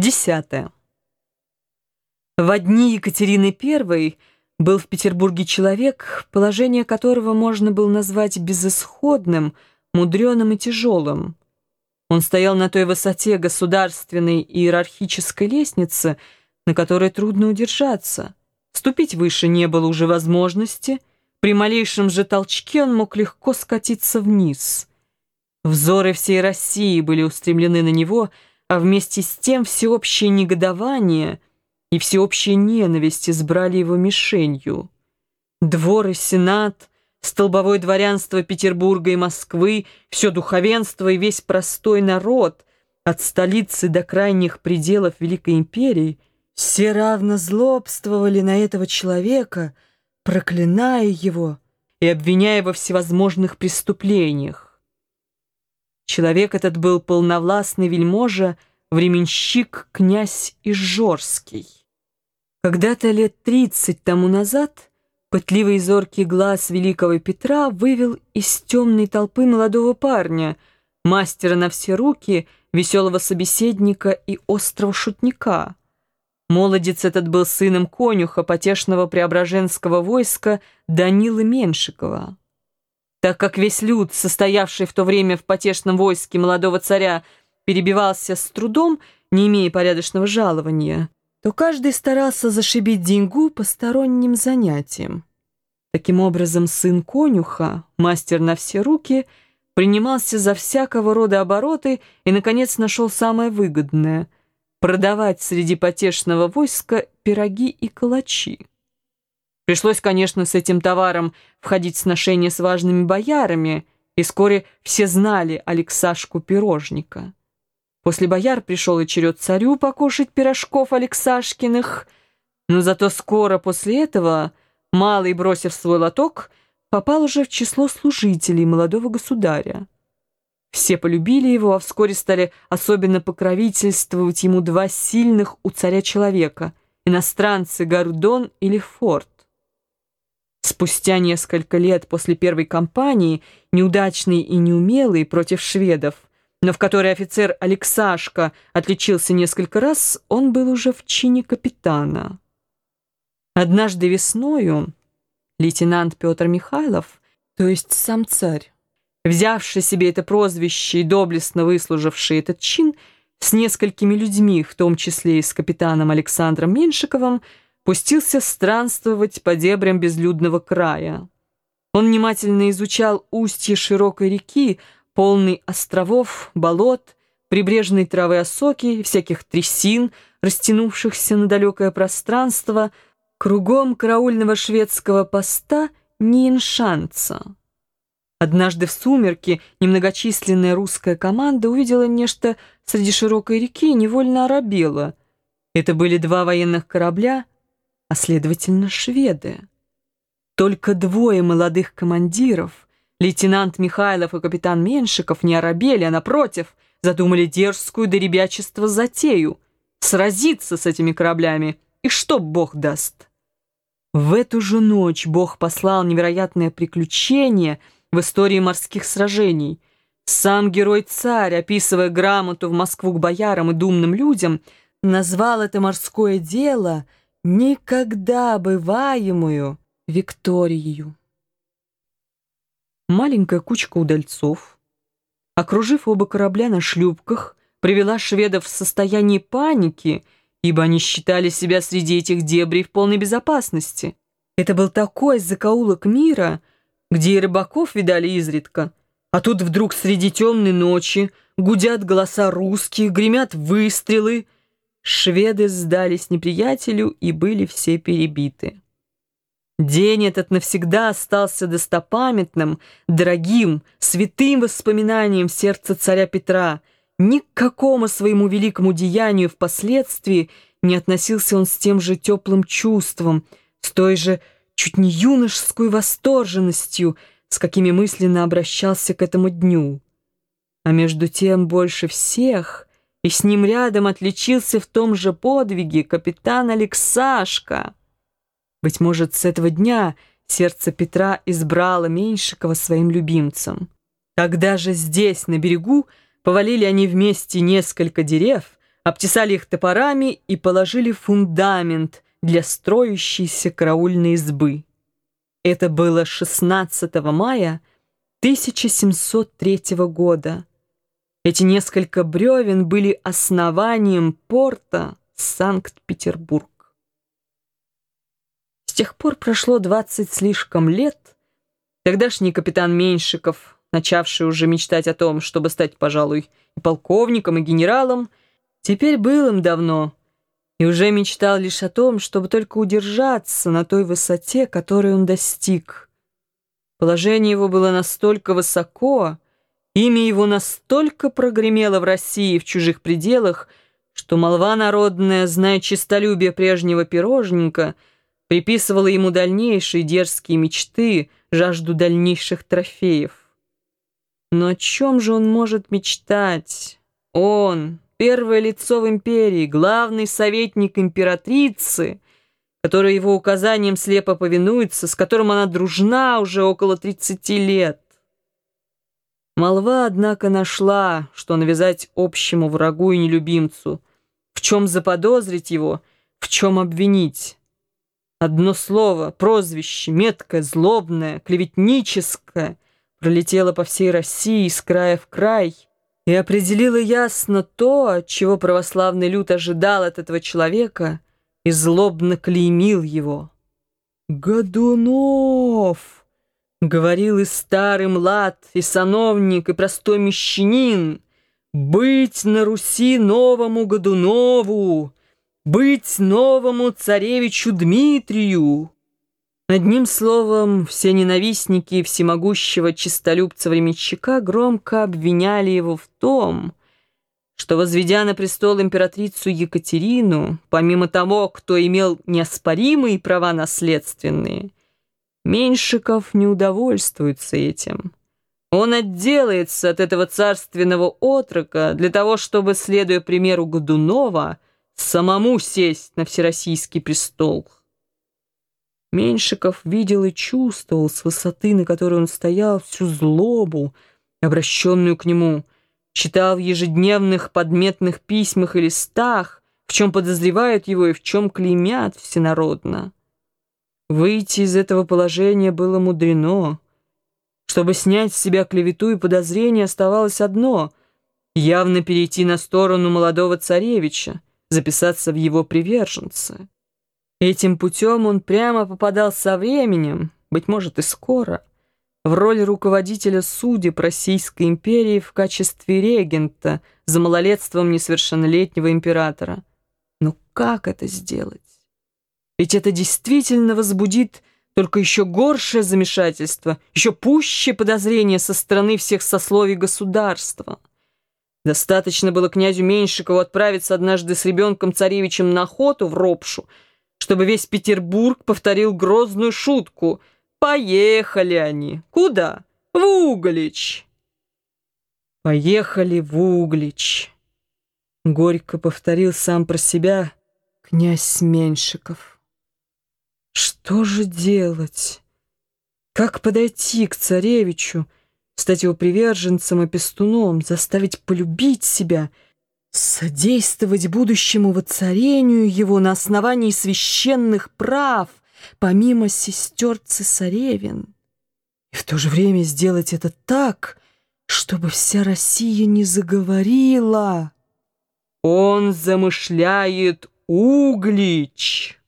Десятое. В дни Екатерины I был в Петербурге человек, положение которого можно было назвать безысходным, мудреным и тяжелым. Он стоял на той высоте государственной иерархической лестницы, на которой трудно удержаться. Ступить выше не было уже возможности, при малейшем же толчке он мог легко скатиться вниз. Взоры всей России были устремлены на него, а вместе с тем всеобщее негодование — и всеобщая ненависть избрали его мишенью. Двор и сенат, столбовое дворянство Петербурга и Москвы, все духовенство и весь простой народ, от столицы до крайних пределов Великой Империи, все равно злобствовали на этого человека, проклиная его и обвиняя во всевозможных преступлениях. Человек этот был полновластный вельможа, временщик князь Ижорский. Когда-то лет тридцать тому назад пытливый зоркий глаз великого Петра вывел из темной толпы молодого парня, мастера на все руки, веселого собеседника и острого шутника. Молодец этот был сыном конюха потешного преображенского войска Данилы Меншикова. Так как весь люд, состоявший в то время в потешном войске молодого царя, перебивался с трудом, не имея порядочного жалования, то каждый старался зашибить деньгу посторонним занятием. Таким образом, сын конюха, мастер на все руки, принимался за всякого рода обороты и, наконец, нашел самое выгодное — продавать среди потешного войска пироги и калачи. Пришлось, конечно, с этим товаром входить в сношение с важными боярами, и вскоре все знали Алексашку Пирожника. После бояр пришел и черед царю покушать пирожков Алексашкиных, но зато скоро после этого Малый, бросив свой лоток, попал уже в число служителей молодого государя. Все полюбили его, а вскоре стали особенно покровительствовать ему два сильных у царя человека — иностранцы Гордон или Форд. Спустя несколько лет после первой кампании, неудачной и неумелой против шведов, но в которой офицер Алексашка отличился несколько раз, он был уже в чине капитана. Однажды весною лейтенант Петр Михайлов, то есть сам царь, взявший себе это прозвище и доблестно выслуживший этот чин, с несколькими людьми, в том числе и с капитаном Александром Меншиковым, пустился странствовать по дебрям безлюдного края. Он внимательно изучал устье широкой реки, полный островов, болот, прибрежной травы осоки, всяких трясин, растянувшихся на далекое пространство, кругом караульного шведского поста Ниншанца. Однажды в сумерки немногочисленная русская команда увидела нечто среди широкой реки и невольно оробела. Это были два военных корабля, а следовательно шведы. Только двое молодых командиров — Лейтенант Михайлов и капитан Меншиков не оробели, а напротив, задумали дерзкую до ребячества затею — сразиться с этими кораблями, и что Бог даст. В эту же ночь Бог послал невероятное приключение в истории морских сражений. Сам герой-царь, описывая грамоту в Москву к боярам и думным людям, назвал это морское дело никогда бываемую Викторию маленькая кучка удальцов, окружив оба корабля на шлюпках, привела шведов в состояние паники, ибо они считали себя среди этих дебрей в полной безопасности. Это был такой закоулок мира, где и рыбаков видали изредка, а тут вдруг среди темной ночи гудят голоса русских, гремят выстрелы. Шведы сдались неприятелю и были все перебиты. День этот навсегда остался достопамятным, дорогим, святым воспоминанием в сердце царя Петра. Ни к какому своему великому деянию впоследствии не относился он с тем же теплым чувством, с той же чуть не юношеской восторженностью, с какими мысленно обращался к этому дню. А между тем больше всех и с ним рядом отличился в том же подвиге капитан Алексашка — быть может, с этого дня сердце Петра избрало Меньшикова своим любимцем. Когда же здесь, на берегу, повалили они вместе несколько дерев, обтесали их топорами и положили фундамент для строящейся караульной избы. Это было 16 мая 1703 года. Эти несколько бревен были основанием порта Санкт-Петербург. С тех пор прошло двадцать слишком лет. Тогдашний капитан Меньшиков, начавший уже мечтать о том, чтобы стать, пожалуй, и полковником, и генералом, теперь был им давно и уже мечтал лишь о том, чтобы только удержаться на той высоте, которой он достиг. Положение его было настолько высоко, Имя его настолько прогремело в России в чужих пределах, что молва народная, зная честолюбие прежнего пирожника, приписывала ему дальнейшие дерзкие мечты, жажду дальнейших трофеев. Но о чем же он может мечтать? Он, первое лицо в империи, главный советник императрицы, который его указаниям слепо повинуется, с которым она дружна уже около 30 лет. Молва, однако, нашла, что навязать общему врагу и нелюбимцу, в чем заподозрить его, в чем обвинить. Одно слово, прозвище, меткое, злобное, клеветническое, пролетело по всей России из края в край и определило ясно то, чего православный люд ожидал от этого человека и злобно клеймил его. «Годунов!» Говорил и старый млад, и сановник, и простой мещанин, Быть на Руси новому Годунову, Быть новому царевичу Дмитрию. Одним словом, все ненавистники всемогущего чистолюбца-временщика громко обвиняли его в том, что, возведя на престол императрицу Екатерину, помимо того, кто имел неоспоримые права наследственные, Меньшиков не удовольствуется этим. Он отделается от этого царственного отрока для того, чтобы, следуя примеру Годунова, самому сесть на всероссийский престол. Меньшиков видел и чувствовал с высоты, на которой он стоял, всю злобу, обращенную к нему, читал в ежедневных подметных письмах и листах, в чем подозревают его и в чем клеймят всенародно. Выйти из этого положения было мудрено. Чтобы снять с себя клевету и подозрение, оставалось одно — явно перейти на сторону молодого царевича, записаться в его приверженцы. Этим путем он прямо попадал со временем, быть может и скоро, в роль руководителя судеб Российской империи в качестве регента за малолетством несовершеннолетнего императора. Но как это сделать? Ведь это действительно возбудит только еще горшее замешательство, еще пуще подозрение со стороны всех сословий государства. Достаточно было князю Меньшикову отправиться однажды с ребенком-царевичем на охоту в Ропшу, чтобы весь Петербург повторил грозную шутку. Поехали они. Куда? В Углич. Поехали в Углич. Горько повторил сам про себя князь Меньшиков. Что же делать? Как подойти к царевичу, стать его приверженцем и пестуном, заставить полюбить себя, содействовать будущему воцарению его на основании священных прав, помимо сестер цесаревин, и в то же время сделать это так, чтобы вся Россия не заговорила. Он замышляет Углич.